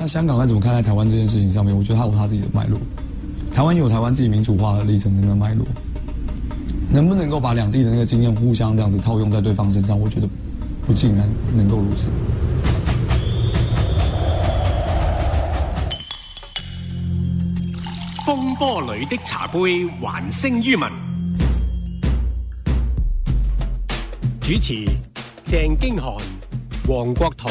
那香港该怎么看待台湾这件事情上面？我觉得他有他自己的脉络，台湾有台湾自己民主化的历程的那个脉络，能不能够把两地的那个经验互相这样子套用在对方身上？我觉得不尽然能够如此。风波里的茶杯，还声于民。主持：郑京翰、黄国同。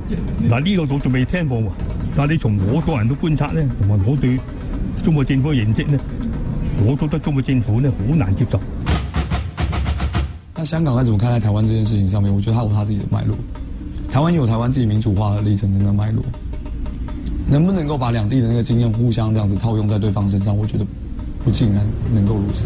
嗱呢个我仲未听过喎，但系你从我个人都观察咧，同埋我对中国政府嘅认识咧，我觉得中国政府咧好难接受。那香港该怎么看待台湾这件事情上面？我觉得它有它自己嘅脉络，台湾有台湾自己民主化历程的那脉络，能不能够把两地嘅那个经验互相这样子套用在对方身上？我觉得不尽然能够如此。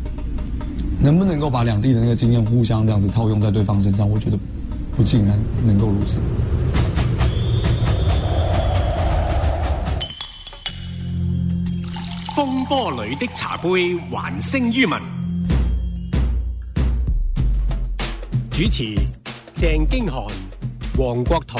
能不能够把两地的那个经验互相这样子套用在对方身上？我觉得不竟然能够如此。风波里的茶杯，还声于民。主持：郑京翰、黄国桐。